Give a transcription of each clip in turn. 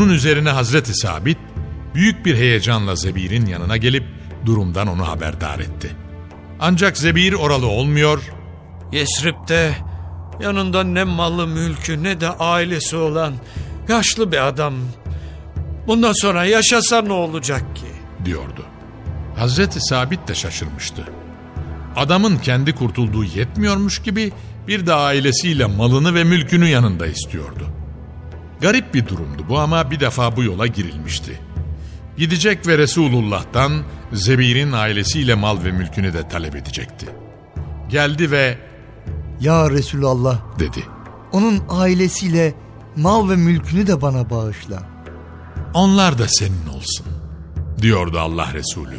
Bunun üzerine Hazreti Sabit büyük bir heyecanla Zebir'in yanına gelip durumdan onu haberdar etti. Ancak Zebir oralı olmuyor, Yesrib'de yanında ne malı mülkü ne de ailesi olan yaşlı bir adam. Bundan sonra yaşasa ne olacak ki? diyordu. Hazreti Sabit de şaşırmıştı. Adamın kendi kurtulduğu yetmiyormuş gibi bir de ailesiyle malını ve mülkünü yanında istiyordu. Garip bir durumdu bu ama bir defa bu yola girilmişti. Gidecek ve Resulullah'tan Zebir'in ailesiyle mal ve mülkünü de talep edecekti. Geldi ve Ya Resulallah dedi. onun ailesiyle mal ve mülkünü de bana bağışla. Onlar da senin olsun diyordu Allah Resulü.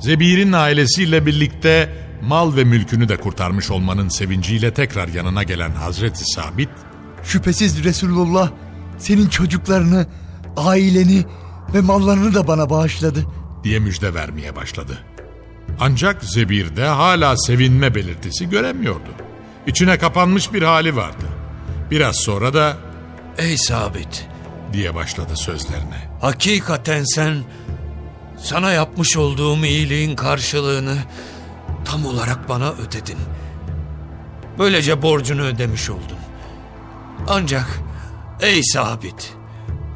Zebir'in ailesiyle birlikte mal ve mülkünü de kurtarmış olmanın sevinciyle tekrar yanına gelen Hazreti Sabit Şüphesiz Resulullah senin çocuklarını, aileni ve mallarını da bana bağışladı. diye müjde vermeye başladı. Ancak Zebir'de hala sevinme belirtisi göremiyordu. İçine kapanmış bir hali vardı. Biraz sonra da Ey sabit, diye başladı sözlerine. hakikaten sen sana yapmış olduğum iyiliğin karşılığını tam olarak bana ödedin. Böylece borcunu ödemiş oldun. Ancak ey sabit,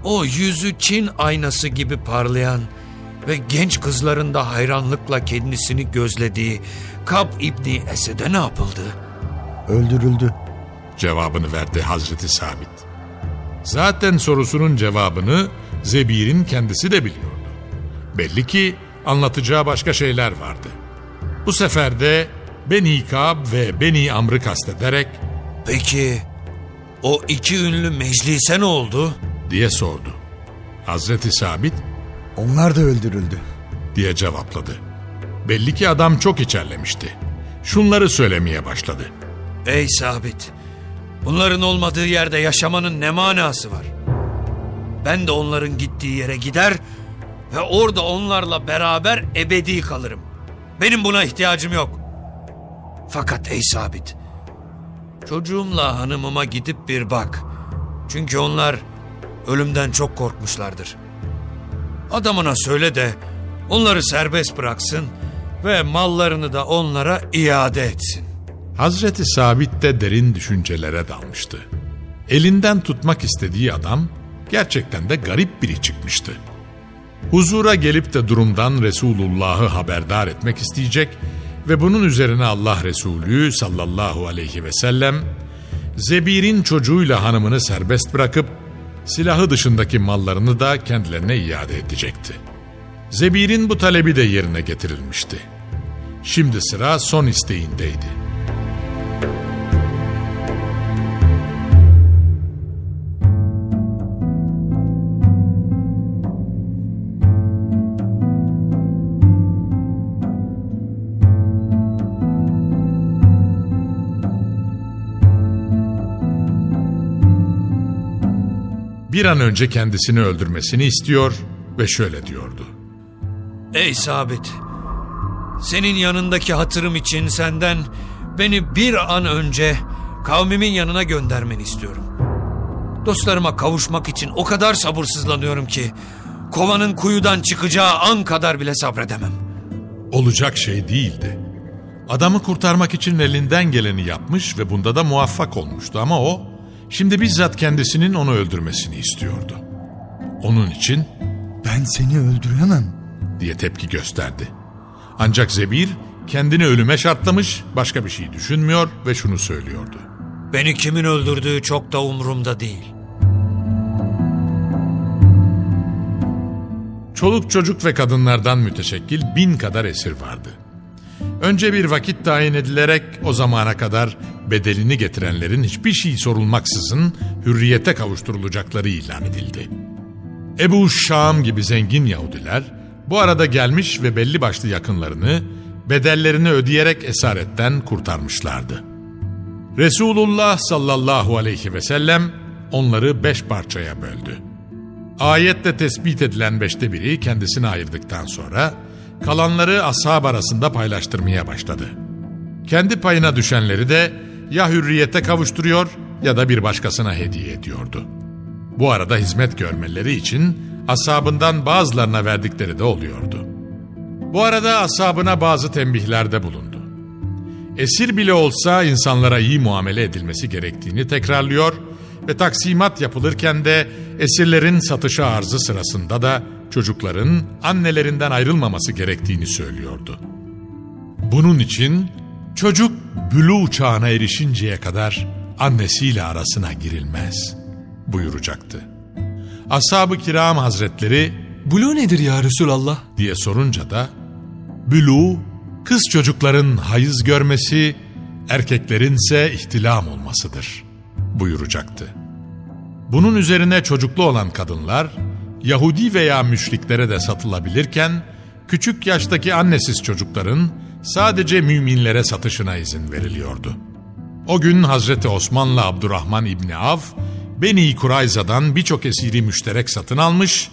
o yüzü Çin aynası gibi parlayan ve genç kızların da hayranlıkla kendisini gözlediği Kab İbni Esed'e ne yapıldı? Öldürüldü. cevabını verdi Hazreti Sabit. Zaten sorusunun cevabını Zebir'in kendisi de biliyordu. Belli ki anlatacağı başka şeyler vardı. Bu sefer de Beni Kab ve Beni Amr'ı kastederek Peki o iki ünlü meclise ne oldu? diye sordu. Hazreti Sabit Onlar da öldürüldü. diye cevapladı. Belli ki adam çok içerlemişti. Şunları söylemeye başladı. Ey sabit, bunların olmadığı yerde yaşamanın ne manası var? Ben de onların gittiği yere gider ve orada onlarla beraber ebedi kalırım. Benim buna ihtiyacım yok. Fakat ey sabit, çocuğumla hanımıma gidip bir bak. Çünkü onlar ölümden çok korkmuşlardır. Adamına söyle de onları serbest bıraksın ve mallarını da onlara iade etsin. Hazreti Sabit de derin düşüncelere dalmıştı. Elinden tutmak istediği adam gerçekten de garip biri çıkmıştı. Huzura gelip de durumdan Resulullah'ı haberdar etmek isteyecek bunun üzerine Allah Resulü sallallahu aleyhi ve sellem Zebir'in çocuğuyla hanımını serbest bırakıp silahı dışındaki mallarını da kendilerine iade edecekti. Zebir'in bu talebi de yerine getirilmişti. Şimdi sıra son isteğindeydi. Bir an önce kendisini öldürmesini istiyor ve şöyle diyordu. Ey sabit, senin yanındaki hatırım için senden beni bir an önce kavmimin yanına göndermeni istiyorum. Dostlarıma kavuşmak için o kadar sabırsızlanıyorum ki kovanın kuyudan çıkacağı an kadar bile sabredemem. Olacak şey değildi. Adamı kurtarmak için elinden geleni yapmış ve bunda da muvaffak olmuştu ama o şimdi bizzat kendisinin onu öldürmesini istiyordu. Onun için Ben seni öldüremem. diye tepki gösterdi. Ancak Zebir kendini ölüme şartlamış, başka bir şey düşünmüyor ve şunu söylüyordu. Beni kimin öldürdüğü çok da umurumda değil. Çoluk çocuk ve kadınlardan müteşekkil bin kadar esir vardı. Önce bir vakit tayin edilerek o zamana kadar bedelini getirenlerin hiçbir şey sorulmaksızın hürriyete kavuşturulacakları ilan edildi. Ebu Şam gibi zengin Yahudiler bu arada gelmiş ve belli başlı yakınlarını bedellerini ödeyerek esaretten kurtarmışlardı. Resulullah sallallahu aleyhi ve sellem onları beş parçaya böldü. Ayette tespit edilen beşte biri kendisine ayırdıktan sonra kalanları ashab arasında paylaştırmaya başladı. Kendi payına düşenleri de ya hürriyete kavuşturuyor ya da bir başkasına hediye ediyordu. Bu arada hizmet görmeleri için ashabından bazılarına verdikleri de oluyordu. Bu arada ashabına bazı tembihlerde bulundu. Esir bile olsa insanlara iyi muamele edilmesi gerektiğini tekrarlıyor ve taksimat yapılırken de esirlerin satışa arzı sırasında da çocukların annelerinden ayrılmaması gerektiğini söylüyordu. Bunun için çocuk bülü çağına erişinceye kadar annesiyle arasına girilmez buyuracaktı. Ashab-ı kiram hazretleri Bulu nedir ya Resulallah? diye sorunca da bülü kız çocukların hayız görmesi, erkeklerinse ihtilam olmasıdır buyuracaktı. Bunun üzerine çocuklu olan kadınlar Yahudi veya müşriklere de satılabilirken küçük yaştaki annesiz çocukların sadece müminlere satışına izin veriliyordu. O gün Hazreti Osman'la Abdurrahman İbni Av Beni Kurayza'dan birçok esiri müşterek satın almış,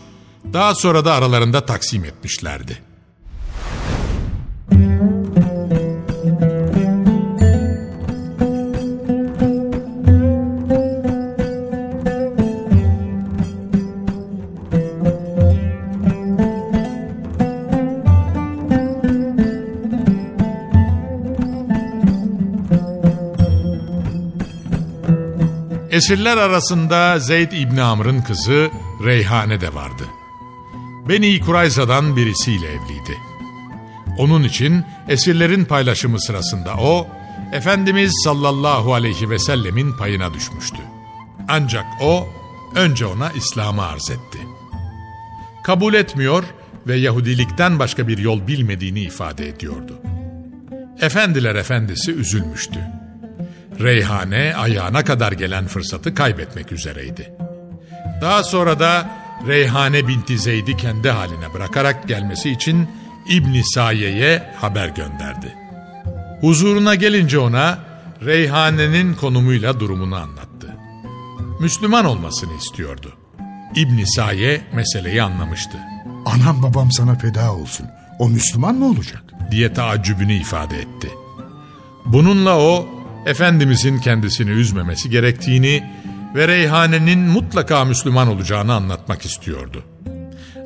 daha sonra da aralarında taksim etmişlerdi. Esirler arasında Zeyd İbni Amr'ın kızı Reyhane de vardı. Beni Kurayza'dan birisiyle evliydi. Onun için esirlerin paylaşımı sırasında o, Efendimiz sallallahu aleyhi ve sellemin payına düşmüştü. Ancak o, önce ona İslam'ı arz etti. Kabul etmiyor ve Yahudilikten başka bir yol bilmediğini ifade ediyordu. Efendiler efendisi üzülmüştü. Reyhane ayağına kadar gelen fırsatı kaybetmek üzereydi. Daha sonra da Reyhane binti Zeyd'i kendi haline bırakarak gelmesi için İbn Saye'ye haber gönderdi. Huzuruna gelince ona Reyhane'nin konumuyla durumunu anlattı. Müslüman olmasını istiyordu. İbn Saye meseleyi anlamıştı Anam babam sana feda olsun. O Müslüman mı olacak? diye taaccübünü ifade etti. Bununla o Efendimizin kendisini üzmemesi gerektiğini ve Reyhane'nin mutlaka Müslüman olacağını anlatmak istiyordu.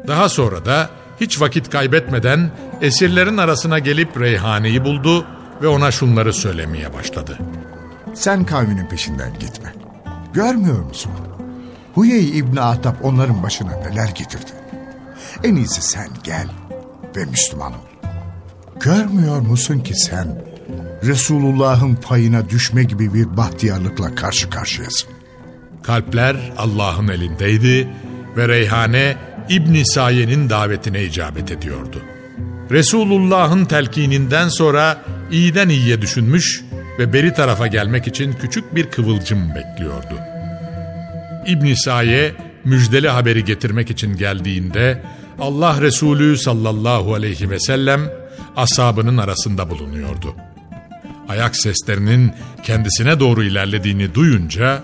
Daha sonra da hiç vakit kaybetmeden esirlerin arasına gelip Reyhane'yi buldu ve ona şunları söylemeye başladı. Sen kavminin peşinden gitme. Görmüyor musun? Huyey İbni Atab onların başına neler getirdi. En iyisi sen gel ve Müslüman ol. Görmüyor musun ki sen Resulullah'ın payına düşme gibi bir bahtiyarlıkla karşı karşıyasın. Kalpler Allah'ın elindeydi ve Reyhane İbn Saye'nin davetine icabet ediyordu. Resulullah'ın telkininden sonra iyiden iyiye düşünmüş ve beri tarafa gelmek için küçük bir kıvılcım bekliyordu. İbn Saye müjdeli haberi getirmek için geldiğinde Allah Resulü sallallahu aleyhi ve sellem asabının arasında bulunuyordu. Ayak seslerinin kendisine doğru ilerlediğini duyunca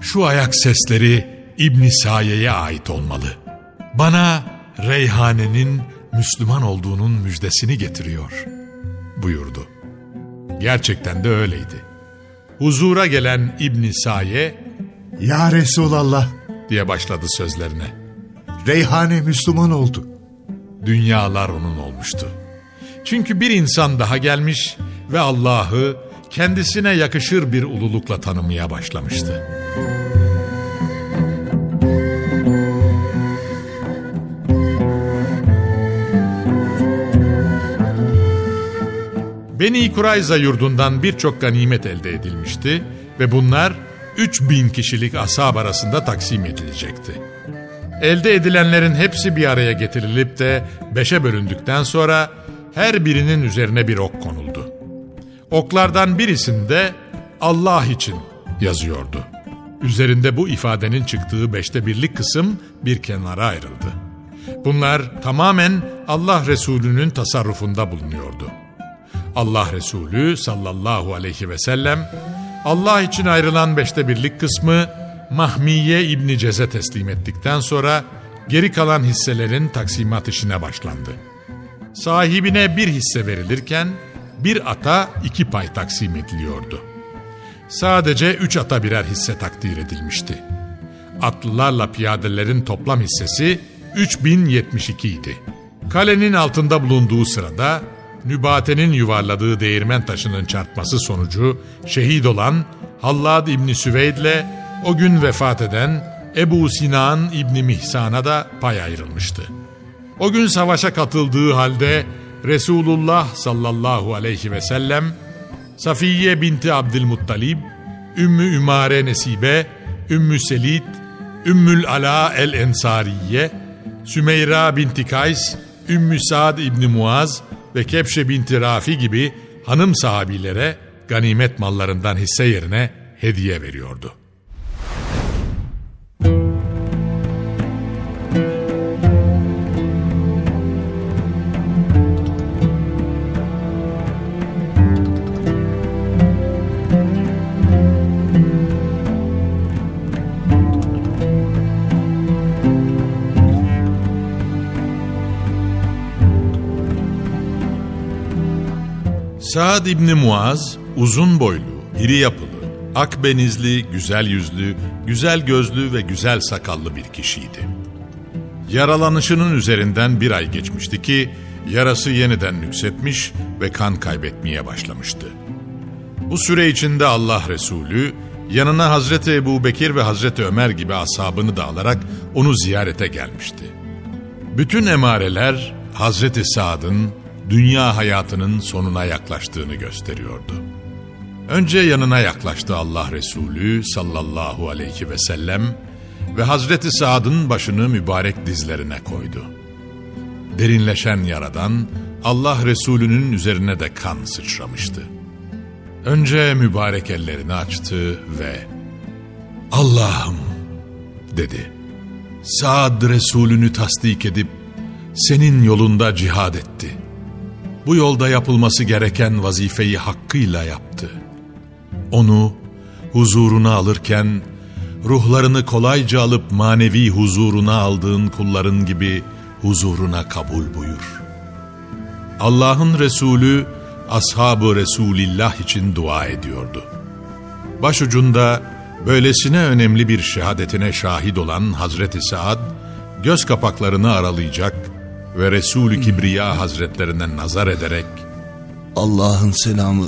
şu ayak sesleri İbn Saye'ye ait olmalı. Bana Reyhane'nin Müslüman olduğunun müjdesini getiriyor buyurdu. Gerçekten de öyleydi. Huzura gelen İbn Saye Ya Resulallah, diye başladı sözlerine. Reyhane Müslüman oldu. Dünyalar onun olmuştu. Çünkü bir insan daha gelmiş ve Allah'ı kendisine yakışır bir ululukla tanımaya başlamıştı. Beni Kurayza yurdundan birçok ganimet elde edilmişti ve bunlar 3000 kişilik ashab arasında taksim edilecekti. Elde edilenlerin hepsi bir araya getirilip de beşe bölündükten sonra her birinin üzerine bir ok konuldu. Oklardan birisinde Allah için yazıyordu. Üzerinde bu ifadenin çıktığı beşte birlik kısım bir kenara ayrıldı. Bunlar tamamen Allah Resulü'nün tasarrufunda bulunuyordu. Allah Resulü sallallahu aleyhi ve sellem Allah için ayrılan beşte birlik kısmı Mahmiye İbni Cez'e teslim ettikten sonra geri kalan hisselerin taksimat işine başlandı. Sahibine bir hisse verilirken bir ata iki pay taksim ediliyordu. Sadece üç ata birer hisse takdir edilmişti. Atlılarla piyadelerin toplam hissesi 3072 idi. Kalenin altında bulunduğu sırada Nübate'nin yuvarladığı değirmen taşının çarpması sonucu şehit olan Hallad İbni Süveyd ile o gün vefat eden Ebu Sinan İbni Mihsan'a da pay ayrılmıştı. O gün savaşa katıldığı halde Resulullah sallallahu aleyhi ve sellem Safiye binti Abdülmuttalib, Ümmü Ümare Nesibe, Ümmü Selid, Ümmül Ala el Ensariye, Sümeyra binti Kays, Ümmü Saad İbni Muaz ve Kepşe binti Rafi gibi hanım sahabilere ganimet mallarından hisse yerine hediye veriyordu. Saad İbni Muaz uzun boylu, iri yapılı, akbenizli, güzel yüzlü, güzel gözlü ve güzel sakallı bir kişiydi. Yaralanışının üzerinden bir ay geçmişti ki yarası yeniden nüksetmiş ve kan kaybetmeye başlamıştı. Bu süre içinde Allah Resulü yanına Hazreti Ebu Bekir ve Hazreti Ömer gibi ashabını da alarak onu ziyarete gelmişti. Bütün emareler Hazreti Saad'ın dünya hayatının sonuna yaklaştığını gösteriyordu. Önce yanına yaklaştı Allah Resulü sallallahu aleyhi ve sellem ve Hazreti Saad'ın başını mübarek dizlerine koydu. Derinleşen yaradan Allah Resulü'nün üzerine de kan sıçramıştı. Önce mübarek ellerini açtı ve Allah'ım dedi. Saad Resulünü tasdik edip senin yolunda cihad etti.'' Bu yolda yapılması gereken vazifeyi hakkıyla yaptı. Onu huzuruna alırken ruhlarını kolayca alıp manevi huzuruna aldığın kulların gibi huzuruna kabul buyur. Allah'ın Resulü ashabı Resulillah için dua ediyordu. Başucunda böylesine önemli bir şehadetine şahit olan Hazreti Saad göz kapaklarını aralayacak ve Resulü Kibriya Hazretlerine nazar ederek Allah'ın selamı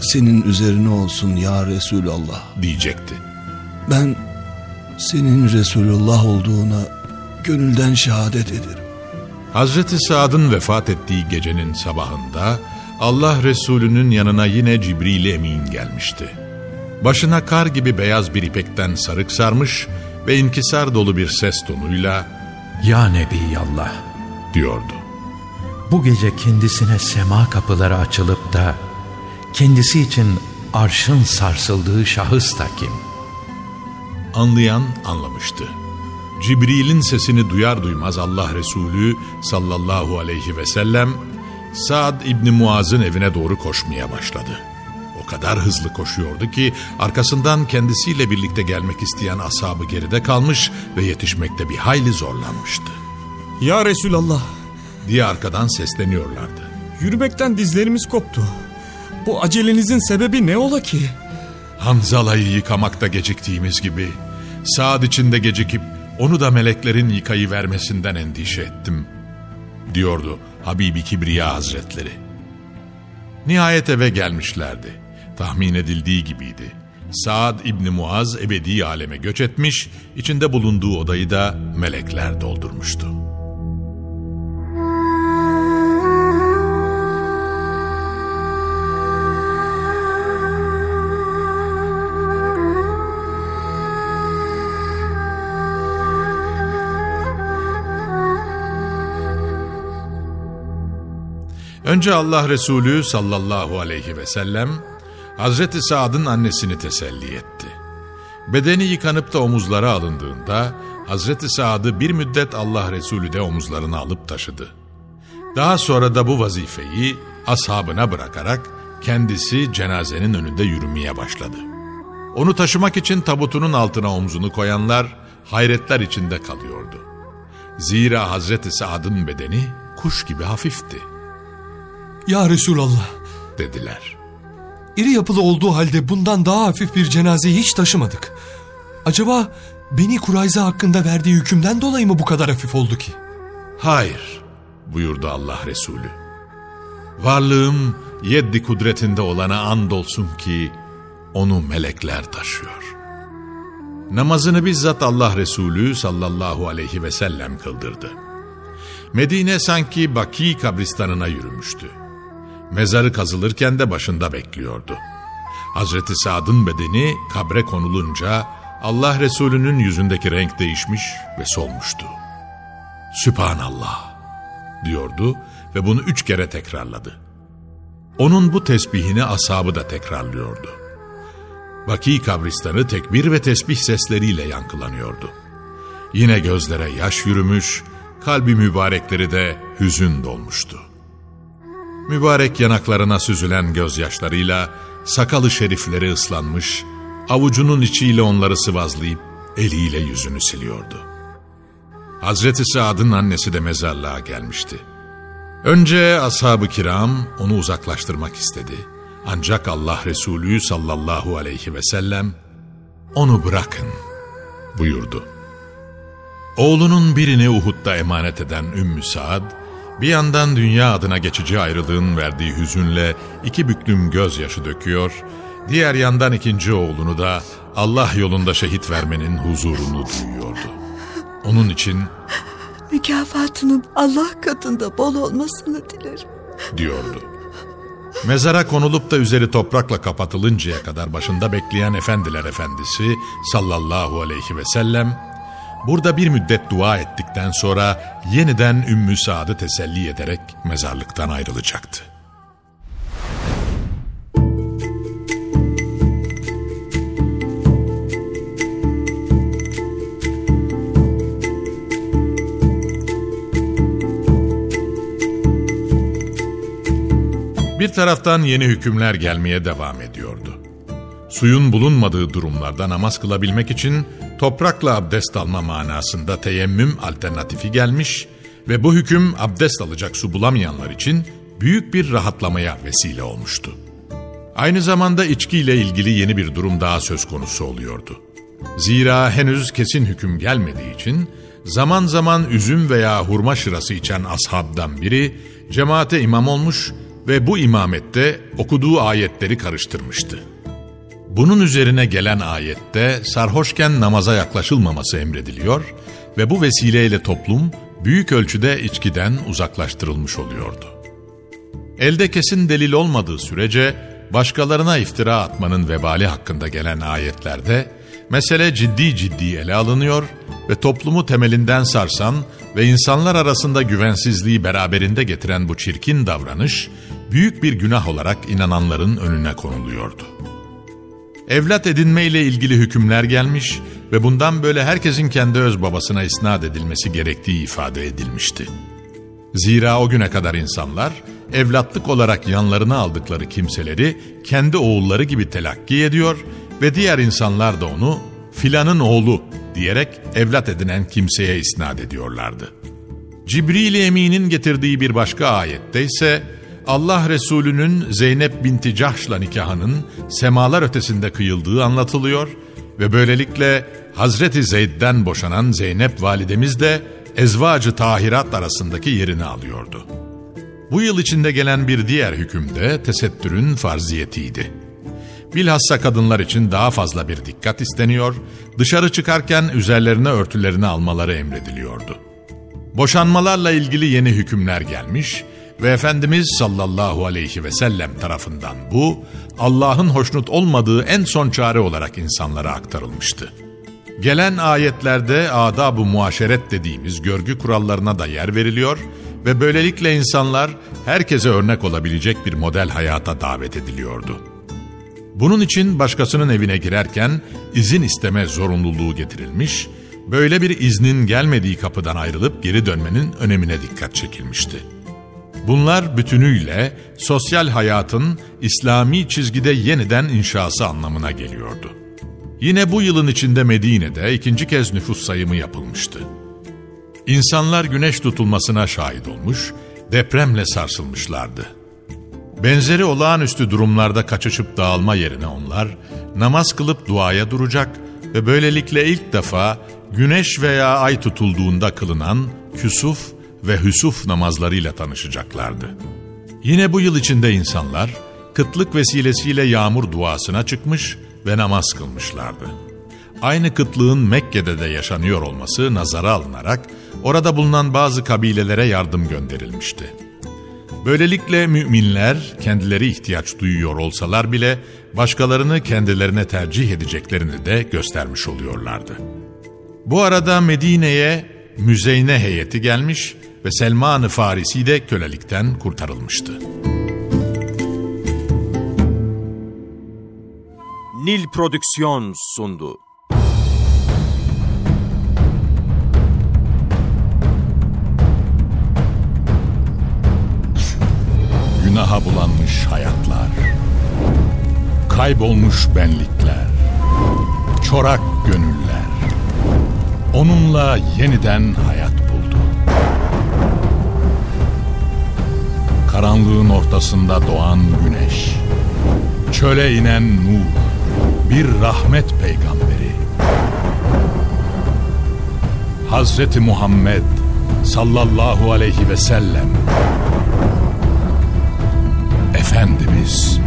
senin üzerine olsun ya Resulallah diyecekti. Ben senin Resulullah olduğuna gönülden şehadet ederim. Hazreti Saad'ın vefat ettiği gecenin sabahında Allah Resulü'nün yanına yine Cibril Emin gelmişti. Başına kar gibi beyaz bir ipekten sarık sarmış ve inkisar dolu bir ses tonuyla Ya Nebiyallah diyordu. Bu gece kendisine sema kapıları açılıp da kendisi için arşın sarsıldığı şahıs da kim? Anlayan anlamıştı. Cibril'in sesini duyar duymaz Allah Resulü sallallahu aleyhi ve sellem Saad İbni Muaz'ın evine doğru koşmaya başladı. O kadar hızlı koşuyordu ki arkasından kendisiyle birlikte gelmek isteyen ashabı geride kalmış ve yetişmekte bir hayli zorlanmıştı. Ya Resulallah, Diye arkadan sesleniyorlardı. yürümekten dizlerimiz koptu. Bu acelenizin sebebi ne ola ki? Hanzala'yı yıkamakta geciktiğimiz gibi saat içinde gecikip onu da meleklerin yıkayı vermesinden endişe ettim diyordu Habibi Kibriya Hazretleri. Nihayet eve gelmişlerdi. Tahmin edildiği gibiydi. Saad İbni Muaz ebedi aleme göç etmiş, içinde bulunduğu odayı da melekler doldurmuştu. Önce Allah Resulü sallallahu aleyhi ve sellem Hazreti Saad'ın annesini teselli etti. Bedeni yıkanıp da omuzlara alındığında Hazreti Saad'ı bir müddet Allah Resulü de omuzlarına alıp taşıdı. Daha sonra da bu vazifeyi ashabına bırakarak kendisi cenazenin önünde yürümeye başladı. Onu taşımak için tabutunun altına omzunu koyanlar hayretler içinde kalıyordu. Zira Hazreti Saad'ın bedeni kuş gibi hafifti Ya Resulallah, dediler. iri yapılı olduğu halde bundan daha hafif bir cenazeyi hiç taşımadık. Acaba Beni Kurayza hakkında verdiği hükümden dolayı mı bu kadar hafif oldu ki? Hayır buyurdu Allah Resulü. Varlığım yeddi kudretinde olana andolsun ki onu melekler taşıyor. Namazını bizzat Allah Resulü sallallahu aleyhi ve sellem kıldırdı. Medine sanki Baki kabristanına yürümüştü. Mezarı kazılırken de başında bekliyordu. Hazreti Sad'ın bedeni kabre konulunca Allah Resulü'nün yüzündeki renk değişmiş ve solmuştu. Sübhanallah diyordu ve bunu üç kere tekrarladı. Onun bu tesbihini ashabı da tekrarlıyordu. Baki kabristanı tekbir ve tesbih sesleriyle yankılanıyordu. Yine gözlere yaş yürümüş, kalbi mübarekleri de hüzün dolmuştu. Mübarek yanaklarına süzülen gözyaşlarıyla sakalı şerifleri ıslanmış, avucunun içiyle onları sıvazlayıp eliyle yüzünü siliyordu. Hazreti Saad'ın annesi de mezarlığa gelmişti. Önce ashab-ı kiram onu uzaklaştırmak istedi. Ancak Allah Resulü sallallahu aleyhi ve sellem onu bırakın buyurdu. Oğlunun birini Uhud'da emanet eden Ümmü Saad, bir yandan dünya adına geçici ayrılığın verdiği hüzünle iki büklüm gözyaşı döküyor, diğer yandan ikinci oğlunu da Allah yolunda şehit vermenin huzurunu duyuyordu. Onun için Mükafatının Allah katında bol olmasını dilerim. diyordu. Mezara konulup da üzeri toprakla kapatılıncaya kadar başında bekleyen efendiler efendisi sallallahu aleyhi ve sellem burada bir müddet dua ettikten sonra yeniden Ümmü Saad'ı teselli ederek mezarlıktan ayrılacaktı. Bir taraftan yeni hükümler gelmeye devam ediyordu. Suyun bulunmadığı durumlarda namaz kılabilmek için toprakla abdest alma manasında teyemmüm alternatifi gelmiş ve bu hüküm abdest alacak su bulamayanlar için büyük bir rahatlamaya vesile olmuştu. Aynı zamanda içkiyle ilgili yeni bir durum daha söz konusu oluyordu. Zira henüz kesin hüküm gelmediği için zaman zaman üzüm veya hurma şırası içen ashabdan biri cemaate imam olmuş ve bu imamette okuduğu ayetleri karıştırmıştı. Bunun üzerine gelen ayette sarhoşken namaza yaklaşılmaması emrediliyor ve bu vesileyle toplum büyük ölçüde içkiden uzaklaştırılmış oluyordu. Elde kesin delil olmadığı sürece başkalarına iftira atmanın vebali hakkında gelen ayetlerde mesele ciddi ciddi ele alınıyor ve toplumu temelinden sarsan ve insanlar arasında güvensizliği beraberinde getiren bu çirkin davranış büyük bir günah olarak inananların önüne konuluyordu. Evlat edinme ile ilgili hükümler gelmiş ve bundan böyle herkesin kendi öz babasına isnat edilmesi gerektiği ifade edilmişti. Zira o güne kadar insanlar evlatlık olarak yanlarına aldıkları kimseleri kendi oğulları gibi telakki ediyor ve diğer insanlar da onu filanın oğlu diyerek evlat edinen kimseye isnat ediyorlardı. Cibril-i Emin'in getirdiği bir başka ayette ise Allah Resulü'nün Zeynep binti Cahş'la nikahının semalar ötesinde kıyıldığı anlatılıyor ve böylelikle Hazreti Zeyd'den boşanan Zeynep validemiz de ezvacı tahirat arasındaki yerini alıyordu. Bu yıl içinde gelen bir diğer hüküm de tesettürün farziyetiydi. Bilhassa kadınlar için daha fazla bir dikkat isteniyor, dışarı çıkarken üzerlerine örtülerini almaları emrediliyordu. Boşanmalarla ilgili yeni hükümler gelmiş ve Efendimiz sallallahu aleyhi ve sellem tarafından bu, Allah'ın hoşnut olmadığı en son çare olarak insanlara aktarılmıştı. Gelen ayetlerde adab-ı muaşeret dediğimiz görgü kurallarına da yer veriliyor ve böylelikle insanlar herkese örnek olabilecek bir model hayata davet ediliyordu. Bunun için başkasının evine girerken izin isteme zorunluluğu getirilmiş, böyle bir iznin gelmediği kapıdan ayrılıp geri dönmenin önemine dikkat çekilmişti. Bunlar bütünüyle sosyal hayatın İslami çizgide yeniden inşası anlamına geliyordu. Yine bu yılın içinde Medine'de ikinci kez nüfus sayımı yapılmıştı. İnsanlar güneş tutulmasına şahit olmuş, depremle sarsılmışlardı. Benzeri olağanüstü durumlarda kaçışıp dağılma yerine onlar namaz kılıp duaya duracak ve böylelikle ilk defa güneş veya ay tutulduğunda kılınan küsuf ve hüsuf namazlarıyla tanışacaklardı. Yine bu yıl içinde insanlar kıtlık vesilesiyle yağmur duasına çıkmış ve namaz kılmışlardı. Aynı kıtlığın Mekke'de de yaşanıyor olması nazara alınarak orada bulunan bazı kabilelere yardım gönderilmişti. Böylelikle müminler kendileri ihtiyaç duyuyor olsalar bile başkalarını kendilerine tercih edeceklerini de göstermiş oluyorlardı. Bu arada Medine'ye Müzeyne heyeti gelmiş ve Selman-ı Farisi de kölelikten kurtarılmıştı. Nil Prodüksiyon sundu. Günaha bulanmış hayatlar, kaybolmuş benlikler, çorak gönüller, onunla yeniden hayat Karanlığın ortasında doğan güneş, çöle inen nur, bir rahmet peygamberi. Hazreti Muhammed sallallahu aleyhi ve sellem Efendimiz